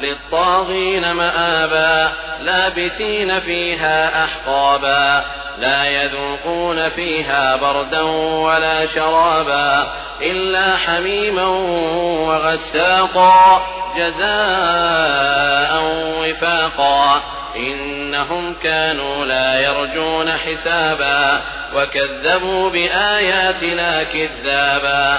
للطاغين مآبا لابسين فيها أحقابا لا يذوقون فيها بردا ولا شرابا إلا حميما وغساقا جزاء وفاقا. إنهم كانوا لا يرجون حسابا وكذبوا بآياتنا كذابا.